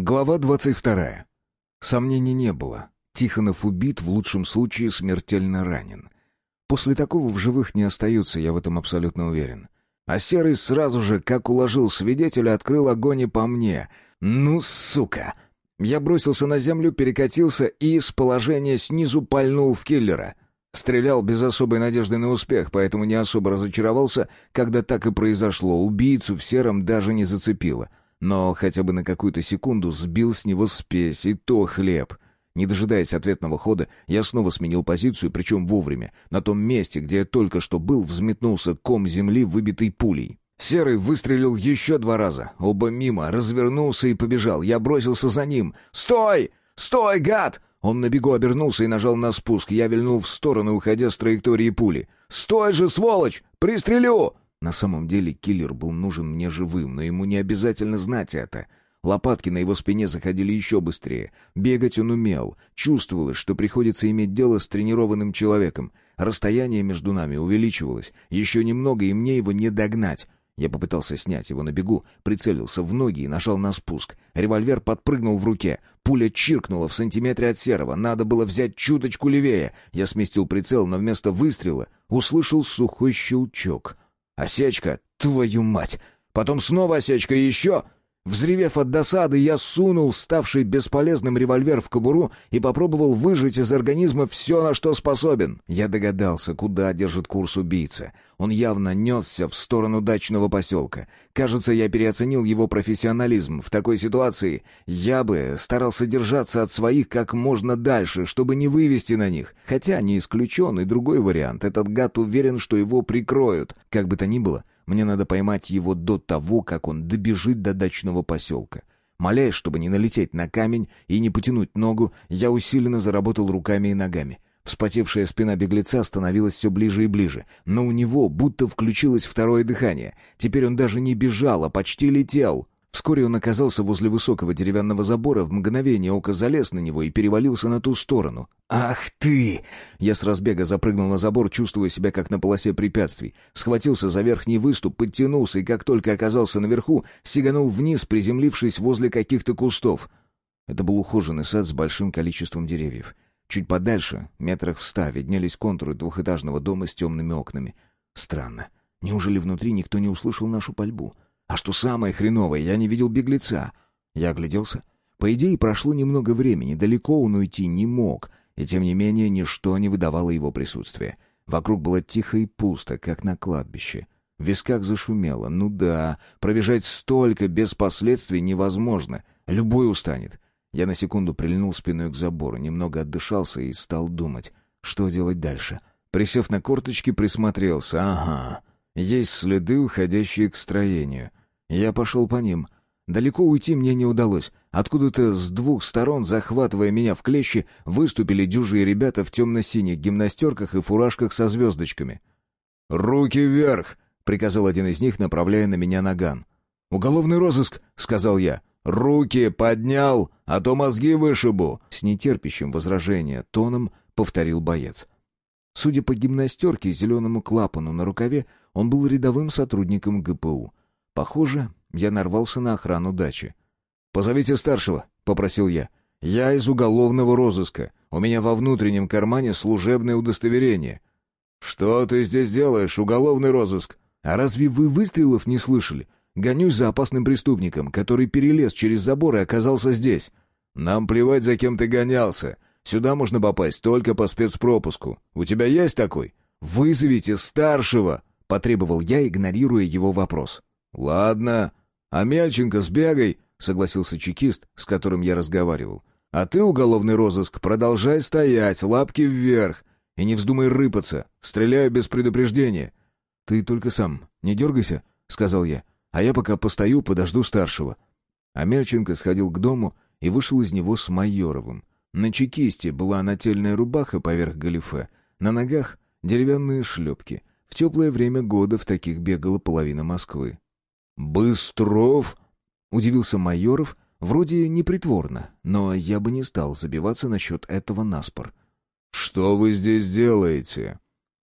Глава двадцать вторая. Сомнений не было. Тихонов убит, в лучшем случае смертельно ранен. После такого в живых не остаются, я в этом абсолютно уверен. А Серый сразу же, как уложил свидетеля, открыл огонь и по мне. «Ну, сука!» Я бросился на землю, перекатился и с положения снизу пальнул в киллера. Стрелял без особой надежды на успех, поэтому не особо разочаровался, когда так и произошло. Убийцу в сером даже не зацепило. Но хотя бы на какую-то секунду сбил с него спесь, и то хлеб. Не дожидаясь ответного хода, я снова сменил позицию, причем вовремя. На том месте, где я только что был, взметнулся ком земли, выбитый пулей. Серый выстрелил еще два раза. Оба мимо, развернулся и побежал. Я бросился за ним. «Стой! Стой, гад!» Он на бегу обернулся и нажал на спуск. Я вильнул в сторону, уходя с траектории пули. «Стой же, сволочь! Пристрелю!» На самом деле киллер был нужен мне живым, но ему не обязательно знать это. Лопатки на его спине заходили еще быстрее. Бегать он умел. Чувствовалось, что приходится иметь дело с тренированным человеком. Расстояние между нами увеличивалось. Еще немного, и мне его не догнать. Я попытался снять его на бегу, прицелился в ноги и нажал на спуск. Револьвер подпрыгнул в руке. Пуля чиркнула в сантиметре от серого. Надо было взять чуточку левее. Я сместил прицел, но вместо выстрела услышал сухой щелчок. «Осечка! Твою мать!» Потом снова осечка и еще... Взревев от досады, я сунул ставший бесполезным револьвер в кобуру и попробовал выжать из организма все, на что способен. Я догадался, куда держит курс убийца. Он явно несся в сторону дачного поселка. Кажется, я переоценил его профессионализм. В такой ситуации я бы старался держаться от своих как можно дальше, чтобы не вывести на них. Хотя не исключен и другой вариант. Этот гад уверен, что его прикроют. Как бы то ни было, мне надо поймать его до того, как он добежит до дачного поселка. Молясь, чтобы не налететь на камень и не потянуть ногу, я усиленно заработал руками и ногами. Вспотевшая спина беглеца становилась все ближе и ближе, но у него будто включилось второе дыхание. Теперь он даже не бежал, а почти летел. Вскоре он оказался возле высокого деревянного забора, в мгновение ока залез на него и перевалился на ту сторону. «Ах ты!» Я с разбега запрыгнул на забор, чувствуя себя как на полосе препятствий. Схватился за верхний выступ, подтянулся и, как только оказался наверху, сиганул вниз, приземлившись возле каких-то кустов. Это был ухоженный сад с большим количеством деревьев. Чуть подальше, метрах в ста, виднелись контуры двухэтажного дома с темными окнами. Странно. Неужели внутри никто не услышал нашу пальбу? — а что самое хреновое, я не видел беглеца. Я огляделся. По идее, прошло немного времени, далеко он уйти не мог, и тем не менее ничто не выдавало его присутствия. Вокруг было тихо и пусто, как на кладбище. В висках зашумело. Ну да, пробежать столько без последствий невозможно. Любой устанет. Я на секунду прильнул спиной к забору, немного отдышался и стал думать, что делать дальше. Присев на корточки, присмотрелся. Ага, есть следы, уходящие к строению. Я пошел по ним. Далеко уйти мне не удалось. Откуда-то с двух сторон, захватывая меня в клещи, выступили дюжие ребята в темно-синих гимнастерках и фуражках со звездочками. «Руки вверх!» — приказал один из них, направляя на меня наган. «Уголовный розыск!» — сказал я. «Руки поднял, а то мозги вышибу!» С нетерпящим возражения тоном повторил боец. Судя по гимнастерке и зеленому клапану на рукаве, он был рядовым сотрудником ГПУ. Похоже, я нарвался на охрану дачи. «Позовите старшего», — попросил я. «Я из уголовного розыска. У меня во внутреннем кармане служебное удостоверение». «Что ты здесь делаешь, уголовный розыск? А разве вы выстрелов не слышали? Гонюсь за опасным преступником, который перелез через забор и оказался здесь. Нам плевать, за кем ты гонялся. Сюда можно попасть только по спецпропуску. У тебя есть такой? Вызовите старшего!» — потребовал я, игнорируя его вопрос. «Ладно. А Мельченко сбегай», — согласился чекист, с которым я разговаривал. «А ты, уголовный розыск, продолжай стоять, лапки вверх, и не вздумай рыпаться. Стреляю без предупреждения». «Ты только сам, не дергайся», — сказал я. «А я пока постою, подожду старшего». А Мельченко сходил к дому и вышел из него с Майоровым. На чекисте была нательная рубаха поверх галифе, на ногах деревянные шлепки. В теплое время года в таких бегала половина Москвы. «Быстров?» — удивился Майоров, вроде непритворно, но я бы не стал забиваться насчет этого наспор. «Что вы здесь делаете?»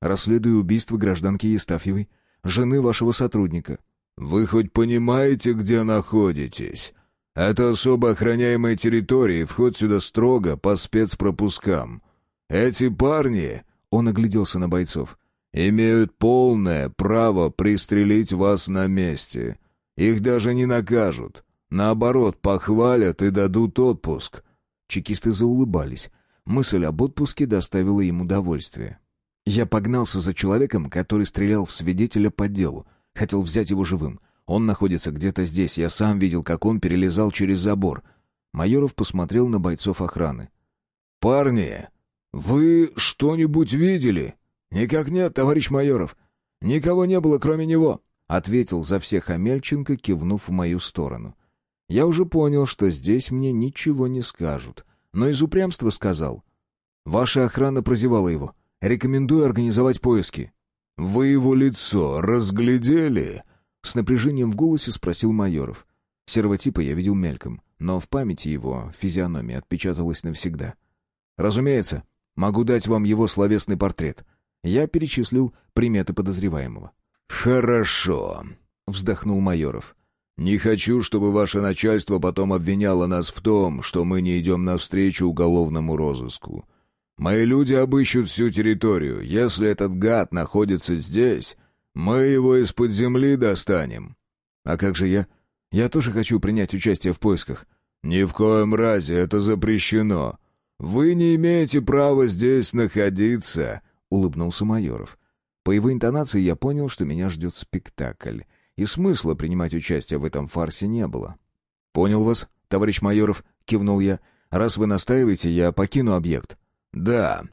«Расследую убийство гражданки Естафьевой, жены вашего сотрудника». «Вы хоть понимаете, где находитесь?» Это особо охраняемая территория, вход сюда строго по спецпропускам. Эти парни...» — он огляделся на бойцов. «Имеют полное право пристрелить вас на месте. Их даже не накажут. Наоборот, похвалят и дадут отпуск». Чекисты заулыбались. Мысль об отпуске доставила им удовольствие. Я погнался за человеком, который стрелял в свидетеля по делу. Хотел взять его живым. Он находится где-то здесь. Я сам видел, как он перелезал через забор. Майоров посмотрел на бойцов охраны. «Парни, вы что-нибудь видели?» «Никак нет, товарищ Майоров. Никого не было, кроме него», — ответил за всех Амельченко, кивнув в мою сторону. Я уже понял, что здесь мне ничего не скажут, но из упрямства сказал. «Ваша охрана прозевала его. Рекомендую организовать поиски». «Вы его лицо разглядели?» С напряжением в голосе спросил Майоров. Серого типа я видел мельком, но в памяти его физиономия отпечаталась навсегда. «Разумеется, могу дать вам его словесный портрет». Я перечислил приметы подозреваемого. «Хорошо», — вздохнул Майоров. «Не хочу, чтобы ваше начальство потом обвиняло нас в том, что мы не идем навстречу уголовному розыску. Мои люди обыщут всю территорию. Если этот гад находится здесь, мы его из-под земли достанем». «А как же я? Я тоже хочу принять участие в поисках». «Ни в коем разе, это запрещено. Вы не имеете права здесь находиться», — улыбнулся Майоров. По его интонации я понял, что меня ждет спектакль и смысла принимать участие в этом фарсе не было. «Понял вас, товарищ Майоров», — кивнул я. «Раз вы настаиваете, я покину объект». «Да.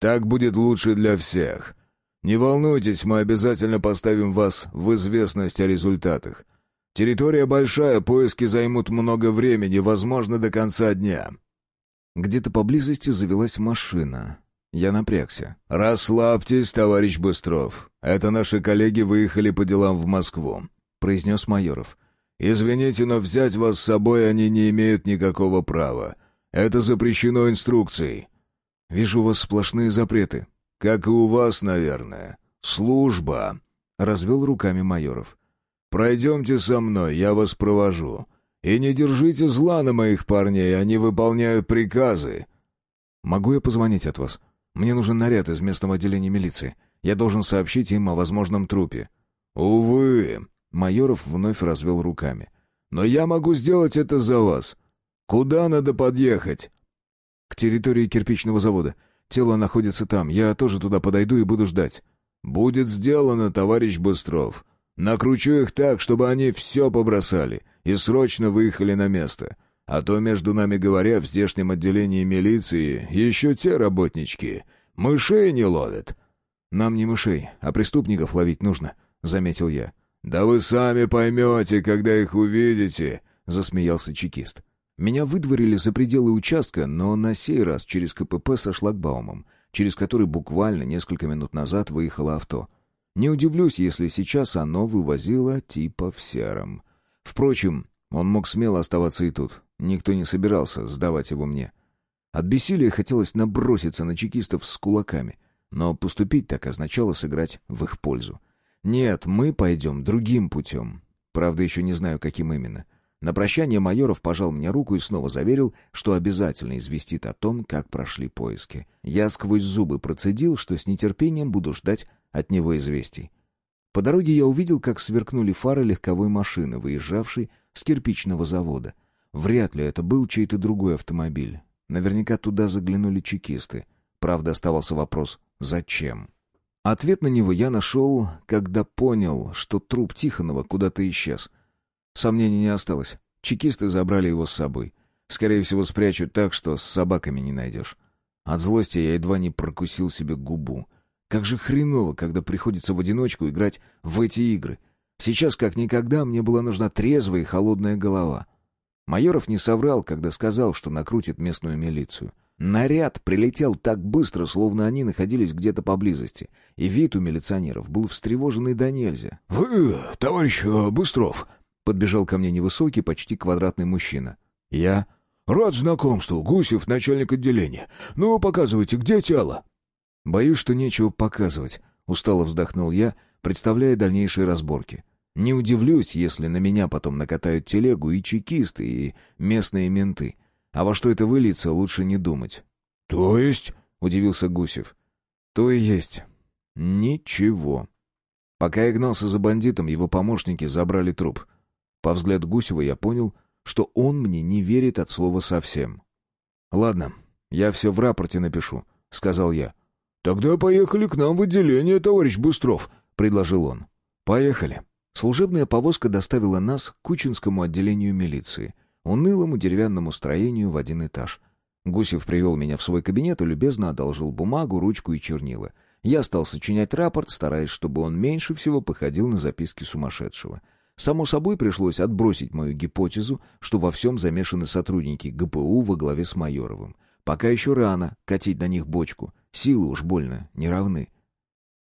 Так будет лучше для всех. Не волнуйтесь, мы обязательно поставим вас в известность о результатах. Территория большая, поиски займут много времени, возможно, до конца дня». Где-то поблизости завелась машина. Я напрягся. «Расслабьтесь, товарищ Быстров. Это наши коллеги выехали по делам в Москву», — произнес Майоров. «Извините, но взять вас с собой они не имеют никакого права. Это запрещено инструкцией». «Вижу у вас сплошные запреты». «Как и у вас, наверное. Служба», — развел руками Майоров. «Пройдемте со мной, я вас провожу. И не держите зла на моих парней, они выполняют приказы». «Могу я позвонить от вас?» Мне нужен наряд из местного отделения милиции. Я должен сообщить им о возможном трупе». «Увы», — Майоров вновь развел руками. «Но я могу сделать это за вас. Куда надо подъехать?» «К территории кирпичного завода. Тело находится там. Я тоже туда подойду и буду ждать». «Будет сделано, товарищ Быстров. Накручу их так, чтобы они все побросали и срочно выехали на место. А то, между нами говоря, в здешнем отделении милиции еще те работнички. Мышей не ловят». «Нам не мышей, а преступников ловить нужно», — заметил я. «Да вы сами поймете, когда их увидите», — засмеялся чекист. Меня выдворили за пределы участка, но на сей раз через КПП со шлагбаумом, через который буквально несколько минут назад выехало авто. Не удивлюсь, если сейчас оно вывозило типа в сером. Впрочем, он мог смело оставаться и тут. Никто не собирался сдавать его мне. От бессилия хотелось наброситься на чекистов с кулаками, но поступить так означало сыграть в их пользу. Нет, мы пойдем другим путем. Правда, еще не знаю, каким именно. На прощание Майоров пожал мне руку и снова заверил, что обязательно известит о том, как прошли поиски. Я сквозь зубы процедил, что с нетерпением буду ждать от него известий. По дороге я увидел, как сверкнули фары легковой машины, выезжавшей с кирпичного завода. Вряд ли это был чей-то другой автомобиль. Наверняка туда заглянули чекисты. Правда, оставался вопрос «Зачем?». Ответ на него я нашел, когда понял, что труп Тихонова куда-то исчез. Сомнений не осталось. Чекисты забрали его с собой. Скорее всего, спрячут так, что с собаками не найдешь. От злости я едва не прокусил себе губу. Как же хреново, когда приходится в одиночку играть в эти игры. Сейчас, как никогда, мне была нужна трезвая и холодная голова. Майоров не соврал, когда сказал, что накрутит местную милицию. Наряд прилетел так быстро, словно они находились где-то поблизости, и вид у милиционеров был встревоженный до нельзя. «Вы, товарищ э, Быстров!» — подбежал ко мне невысокий, почти квадратный мужчина. «Я?» «Рад знакомству, Гусев, начальник отделения. Ну, показывайте, где тело?» «Боюсь, что нечего показывать», — устало вздохнул я, представляя дальнейшие разборки. Не удивлюсь, если на меня потом накатают телегу и чекисты, и местные менты. А во что это выльется, лучше не думать. «То есть?» — удивился Гусев. «То и есть. Ничего». Пока я гнался за бандитом, его помощники забрали труп. По взгляду Гусева я понял, что он мне не верит от слова совсем. «Ладно, я все в рапорте напишу», — сказал я. «Тогда поехали к нам в отделение, товарищ Быстров», — предложил он. «Поехали». Служебная повозка доставила нас к Кучинскому отделению милиции, унылому деревянному строению в один этаж. Гусев привел меня в свой кабинет и любезно одолжил бумагу, ручку и чернила. Я стал сочинять рапорт, стараясь, чтобы он меньше всего походил на записки сумасшедшего. Само собой, пришлось отбросить мою гипотезу, что во всем замешаны сотрудники ГПУ во главе с Майоровым. Пока еще рано катить на них бочку. Силы уж больно не равны.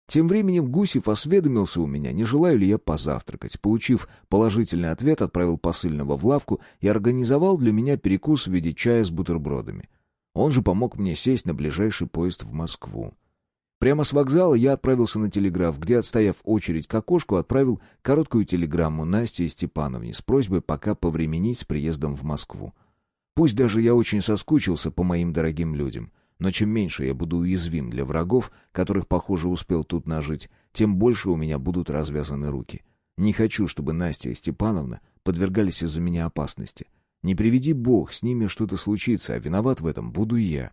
Тем временем Гусев осведомился у меня, не желаю ли я позавтракать. Получив положительный ответ, отправил посыльного в лавку и организовал для меня перекус в виде чая с бутербродами. Он же помог мне сесть на ближайший поезд в Москву. Прямо с вокзала я отправился на телеграф, где, отстояв очередь к окошку, отправил короткую телеграмму Насте и Степановне с просьбой пока повременить с приездом в Москву. Пусть даже я очень соскучился по моим дорогим людям — но чем меньше я буду уязвим для врагов, которых, похоже, успел тут нажить, тем больше у меня будут развязаны руки. Не хочу, чтобы Настя и Степановна подвергались из-за меня опасности. Не приведи бог, с ними что-то случится, а виноват в этом буду я.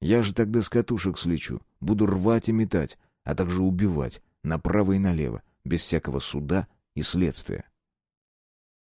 Я же тогда с катушек слечу, буду рвать и метать, а также убивать направо и налево, без всякого суда и следствия.